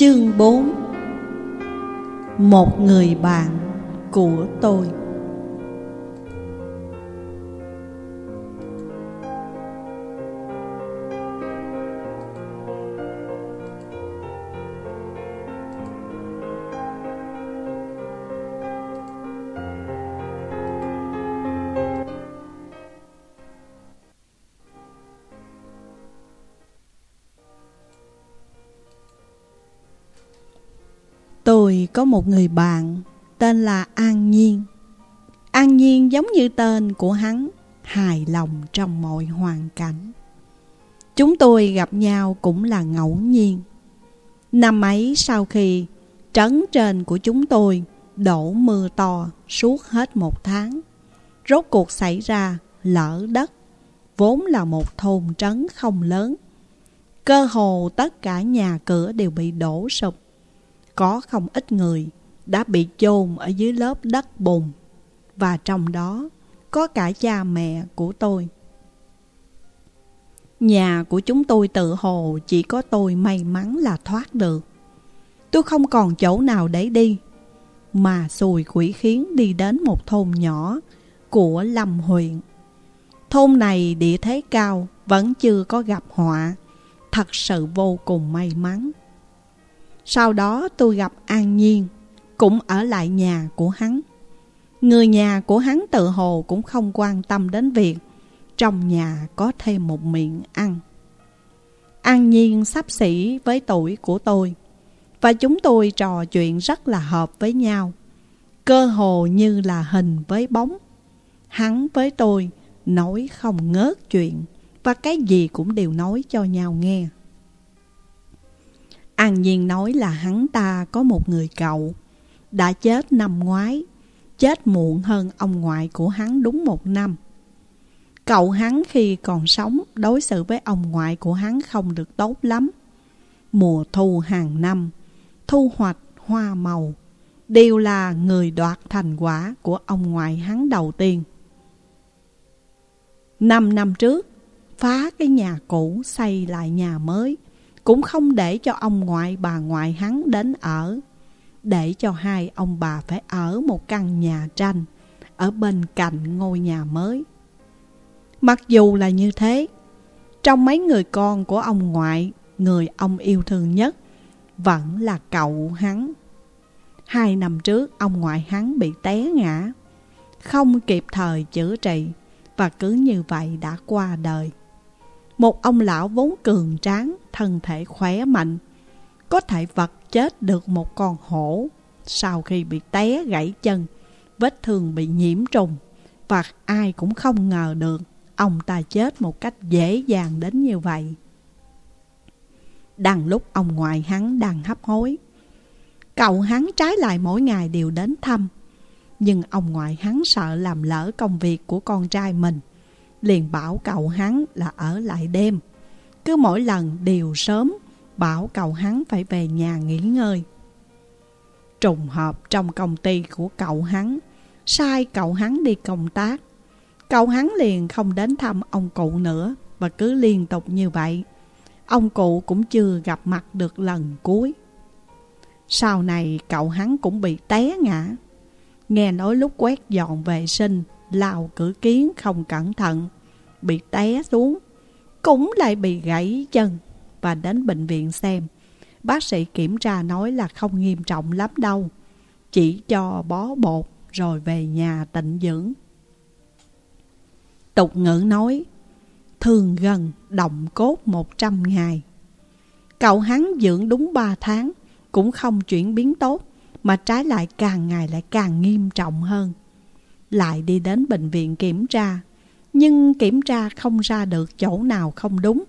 Chương 4 Một người bạn của tôi. Tôi có một người bạn tên là An Nhiên. An Nhiên giống như tên của hắn, hài lòng trong mọi hoàn cảnh. Chúng tôi gặp nhau cũng là ngẫu nhiên. Năm ấy sau khi trấn trên của chúng tôi đổ mưa to suốt hết một tháng, rốt cuộc xảy ra lỡ đất, vốn là một thôn trấn không lớn. Cơ hồ tất cả nhà cửa đều bị đổ sụp có không ít người đã bị chôn ở dưới lớp đất bùn và trong đó có cả cha mẹ của tôi. Nhà của chúng tôi tự hồ chỉ có tôi may mắn là thoát được. Tôi không còn chỗ nào để đi, mà xùi quỷ khiến đi đến một thôn nhỏ của Lâm huyện. Thôn này địa thế cao, vẫn chưa có gặp họa, thật sự vô cùng may mắn. Sau đó tôi gặp An Nhiên, cũng ở lại nhà của hắn. Người nhà của hắn tự hồ cũng không quan tâm đến việc trong nhà có thêm một miệng ăn. An Nhiên sắp xỉ với tuổi của tôi, và chúng tôi trò chuyện rất là hợp với nhau. Cơ hồ như là hình với bóng. Hắn với tôi nói không ngớt chuyện, và cái gì cũng đều nói cho nhau nghe. An Nhiên nói là hắn ta có một người cậu, Đã chết năm ngoái, Chết muộn hơn ông ngoại của hắn đúng một năm. Cậu hắn khi còn sống, Đối xử với ông ngoại của hắn không được tốt lắm. Mùa thu hàng năm, Thu hoạch hoa màu, Đều là người đoạt thành quả Của ông ngoại hắn đầu tiên. Năm năm trước, Phá cái nhà cũ, xây lại nhà mới cũng không để cho ông ngoại bà ngoại hắn đến ở. Để cho hai ông bà phải ở một căn nhà tranh, Ở bên cạnh ngôi nhà mới. Mặc dù là như thế, Trong mấy người con của ông ngoại, Người ông yêu thương nhất Vẫn là cậu hắn. Hai năm trước, ông ngoại hắn bị té ngã, Không kịp thời chữa trị Và cứ như vậy đã qua đời một ông lão vốn cường tráng, thân thể khỏe mạnh, có thể vật chết được một con hổ sau khi bị té gãy chân, vết thương bị nhiễm trùng và ai cũng không ngờ được ông ta chết một cách dễ dàng đến như vậy. Đang lúc ông ngoại hắn đang hấp hối, cậu hắn trái lại mỗi ngày đều đến thăm. Nhưng ông ngoại hắn sợ làm lỡ công việc của con trai mình liền bảo cậu hắn là ở lại đêm. Cứ mỗi lần đều sớm, bảo cậu hắn phải về nhà nghỉ ngơi. Trùng hợp trong công ty của cậu hắn, sai cậu hắn đi công tác. Cậu hắn liền không đến thăm ông cụ nữa và cứ liên tục như vậy. Ông cụ cũng chưa gặp mặt được lần cuối. Sau này cậu hắn cũng bị té ngã. Nghe nói lúc quét dọn vệ sinh lao cử kiến không cẩn thận, bị té xuống, cũng lại bị gãy chân và đến bệnh viện xem. Bác sĩ kiểm tra nói là không nghiêm trọng lắm đâu, chỉ cho bó bột rồi về nhà tịnh dưỡng. Tục ngữ nói, thường gần động cốt 100 ngày. Cậu hắn dưỡng đúng 3 tháng, cũng không chuyển biến tốt, mà trái lại càng ngày lại càng nghiêm trọng hơn lại đi đến bệnh viện kiểm tra. Nhưng kiểm tra không ra được chỗ nào không đúng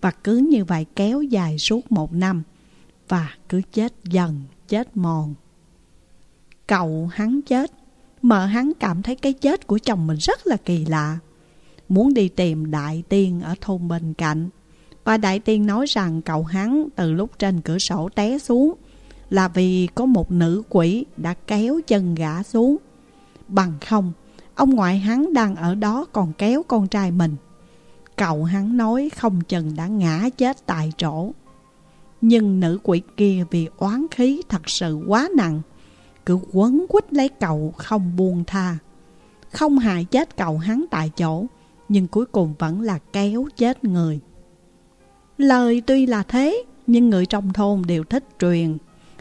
và cứ như vậy kéo dài suốt một năm và cứ chết dần, chết mòn. Cậu hắn chết, mợ hắn cảm thấy cái chết của chồng mình rất là kỳ lạ. Muốn đi tìm đại tiên ở thôn bên cạnh. Và đại tiên nói rằng cậu hắn từ lúc trên cửa sổ té xuống là vì có một nữ quỷ đã kéo chân gã xuống. Bằng không, ông ngoại hắn đang ở đó còn kéo con trai mình. Cậu hắn nói không chừng đã ngã chết tại chỗ. Nhưng nữ quỷ kia vì oán khí thật sự quá nặng Cứ quấn quýt lấy cậu không buông tha Không hại chết cậu hắn tại chỗ Nhưng cuối cùng vẫn là kéo chết người Lời tuy là thế Nhưng người trong thôn đều thích truyền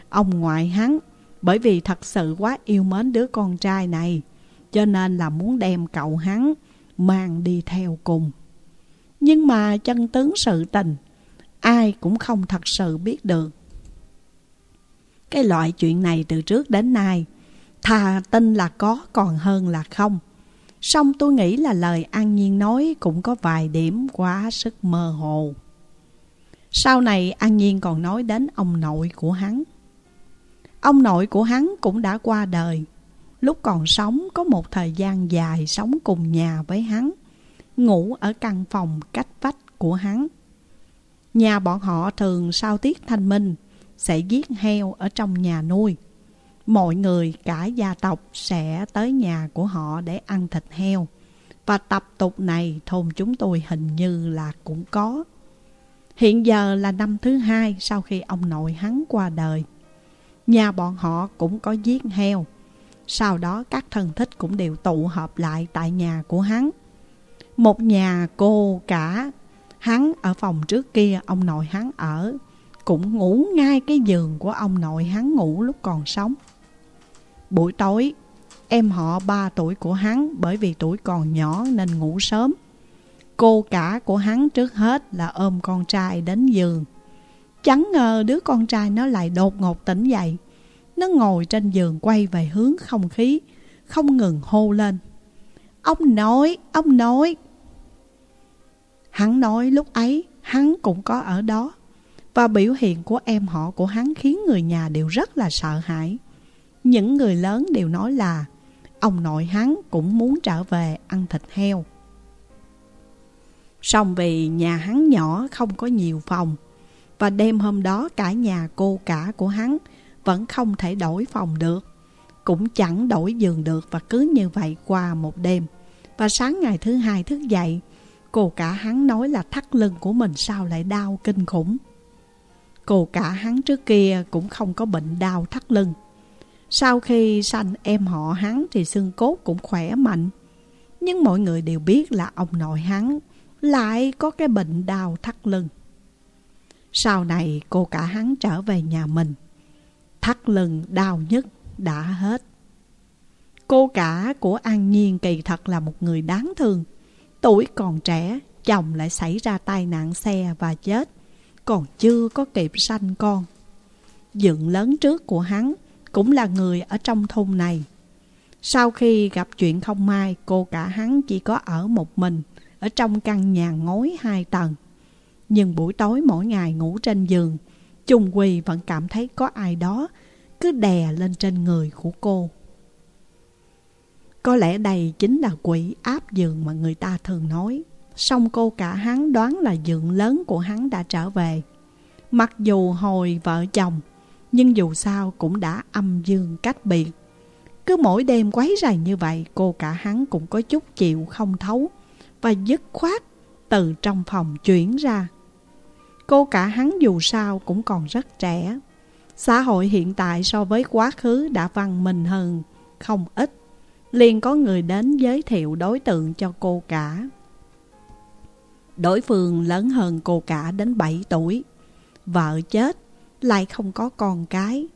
Ông ngoại hắn bởi vì thật sự quá yêu mến đứa con trai này, Cho nên là muốn đem cậu hắn Mang đi theo cùng. Nhưng mà chân tướng sự tình, Ai cũng không thật sự biết được. Cái loại chuyện này từ trước đến nay, Thà tin là có còn hơn là không. Xong tôi nghĩ là lời An Nhiên nói cũng có vài điểm quá sức mơ hồ. Sau này An Nhiên còn nói đến ông nội của hắn. Ông nội của hắn cũng đã qua đời. Lúc còn sống có một thời gian dài sống cùng nhà với hắn, ngủ ở căn phòng cách vách của hắn. Nhà bọn họ thường sau tiết thanh minh sẽ giết heo ở trong nhà nuôi. Mọi người cả gia tộc sẽ tới nhà của họ để ăn thịt heo. Và tập tục này thôn chúng tôi hình như là cũng có. Hiện giờ là năm thứ hai sau khi ông nội hắn qua đời. Nhà bọn họ cũng có giết heo. Sau đó các thân thích cũng đều tụ họp lại tại nhà của hắn. Một nhà cô cả hắn ở phòng trước kia ông nội hắn ở. Cũng ngủ ngay cái giường của ông nội hắn ngủ lúc còn sống. Buổi tối, em họ 3 tuổi của hắn bởi vì tuổi còn nhỏ nên ngủ sớm. Cô cả của hắn trước hết là ôm con trai đến giường. Chẳng ngờ đứa con trai nó lại đột ngột tỉnh dậy. Nó ngồi trên giường quay về hướng không khí, không ngừng hô lên. Ông nói, ông nói. Hắn nói lúc ấy hắn cũng có ở đó. Và biểu hiện của em họ của hắn khiến người nhà đều rất là sợ hãi. Những người lớn đều nói là ông nội hắn cũng muốn trở về ăn thịt heo. Xong vì nhà hắn nhỏ không có nhiều phòng và đêm hôm đó cả nhà cô cả của hắn Vẫn không thể đổi phòng được. Cũng chẳng đổi giường được Và cứ như vậy qua một đêm. Và sáng ngày thứ hai thức dậy, Cô cả hắn nói là thắt lưng của mình sao lại đau kinh khủng. Cô cả hắn trước kia cũng không có bệnh đau thắt lưng. Sau khi sanh em họ hắn thì xương cốt cũng khỏe mạnh. Nhưng mọi người đều biết là ông nội hắn lại có cái bệnh đau thắt lưng. Sau này cô cả hắn trở về nhà mình, thắt lưng đau nhất đã hết. Cô cả của An Nhiên kỳ thật là một người đáng thương. Tuổi còn trẻ, chồng lại xảy ra tai nạn xe và chết, còn chưa có kịp sanh con. Dựng lớn trước của hắn cũng là người ở trong thôn này. Sau khi gặp chuyện không may, cô cả hắn chỉ có ở một mình ở trong căn nhà ngói hai tầng. Nhưng buổi tối mỗi ngày ngủ trên giường, Trung Quỳ vẫn cảm thấy có ai đó cứ đè lên trên người của cô. Có lẽ đây chính là quỷ áp giường mà người ta thường nói. Xong cô cả hắn đoán là giường lớn của hắn đã trở về. Mặc dù hồi vợ chồng, nhưng dù sao cũng đã âm dương cách biệt. Cứ mỗi đêm quấy rầy như vậy, cô cả hắn cũng có chút chịu không thấu và dứt khoát từ trong phòng chuyển ra. Cô cả hắn dù sao cũng còn rất trẻ. Xã hội hiện tại so với quá khứ đã văn minh hơn không ít. Liền có người đến giới thiệu đối tượng cho cô cả. Đối phương lớn hơn cô cả đến 7 tuổi. Vợ chết, lại không có con cái.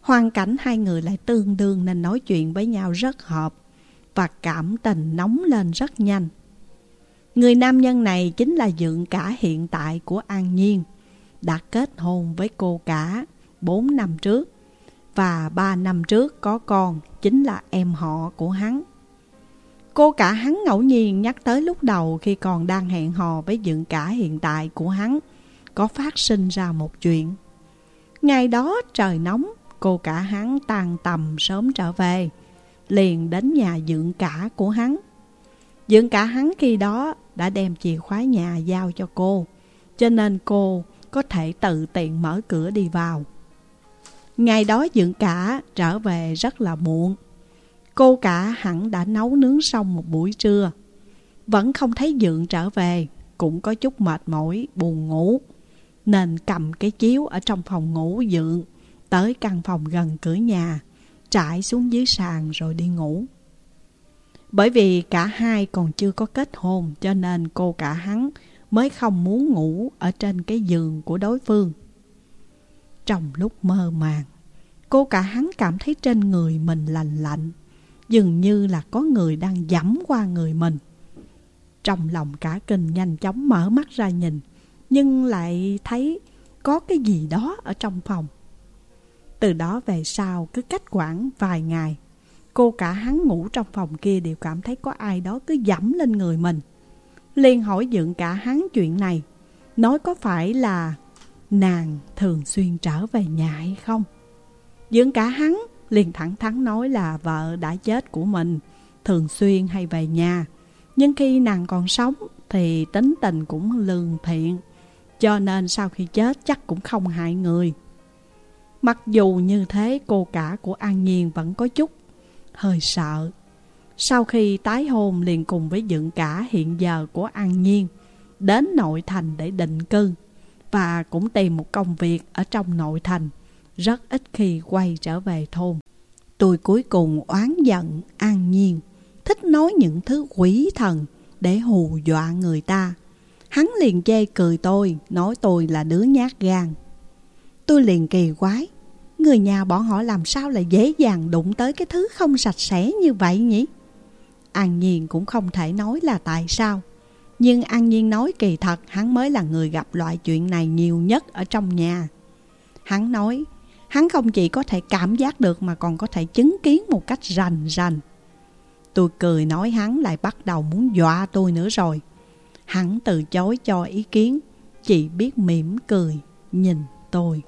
Hoàn cảnh hai người lại tương đương nên nói chuyện với nhau rất hợp và cảm tình nóng lên rất nhanh. Người nam nhân này chính là dượng cả hiện tại của An Nhiên, đã kết hôn với cô cả 4 năm trước và 3 năm trước có con chính là em họ của hắn. Cô cả hắn ngẫu nhiên nhắc tới lúc đầu khi còn đang hẹn hò với dượng cả hiện tại của hắn có phát sinh ra một chuyện. Ngày đó trời nóng, cô cả hắn tan tầm sớm trở về, liền đến nhà dượng cả của hắn. Dượng cả hắn khi đó đã đem chìa khóa nhà giao cho cô, cho nên cô có thể tự tiện mở cửa đi vào. Ngày đó dưỡng cả trở về rất là muộn. Cô cả hẳn đã nấu nướng xong một buổi trưa. Vẫn không thấy dưỡng trở về, cũng có chút mệt mỏi, buồn ngủ. Nên cầm cái chiếu ở trong phòng ngủ dưỡng Tới căn phòng gần cửa nhà Trải xuống dưới sàn rồi đi ngủ bởi vì cả hai còn chưa có kết hôn, Cho nên cô cả hắn mới không muốn ngủ ở trên cái giường của đối phương. Trong lúc mơ màng, Cô cả hắn cảm thấy trên người mình lạnh lạnh, Dường như là có người đang dẫm qua người mình. Trong lòng cả kinh nhanh chóng mở mắt ra nhìn, Nhưng lại thấy có cái gì đó ở trong phòng. Từ đó về sau cứ cách khoảng vài ngày Cô cả hắn ngủ trong phòng kia đều cảm thấy có ai đó cứ dẫm lên người mình. Liền hỏi dựng cả hắn chuyện này, Nói có phải là nàng thường xuyên trở về nhà hay không? Dưỡng cả hắn liền thẳng thắn nói là vợ đã chết của mình, Thường xuyên hay về nhà. Nhưng khi nàng còn sống thì tính tình cũng lương thiện, Cho nên sau khi chết chắc cũng không hại người. Mặc dù như thế, cô cả của An Nhiên vẫn có chút hơi sợ. Sau khi tái hôn liền cùng với dựng cả hiện giờ của An Nhiên, Đến nội thành để định cư Và cũng tìm một công việc ở trong nội thành, Rất ít khi quay trở về thôn. Tôi cuối cùng oán giận An Nhiên, Thích nói những thứ quỷ thần để hù dọa người ta. Hắn liền chê cười tôi, Nói tôi là đứa nhát gan. Tôi liền kỳ quái Người nhà bọn họ làm sao lại dễ dàng đụng tới cái thứ không sạch sẽ như vậy nhỉ? An Nhiên cũng không thể nói là tại sao. Nhưng An Nhiên nói kỳ thật hắn mới là người gặp loại chuyện này nhiều nhất ở trong nhà. Hắn nói, hắn không chỉ có thể cảm giác được mà còn có thể chứng kiến một cách rành rành. Tôi cười nói hắn lại bắt đầu muốn dọa tôi nữa rồi. Hắn từ chối cho ý kiến, chỉ biết mỉm cười nhìn tôi.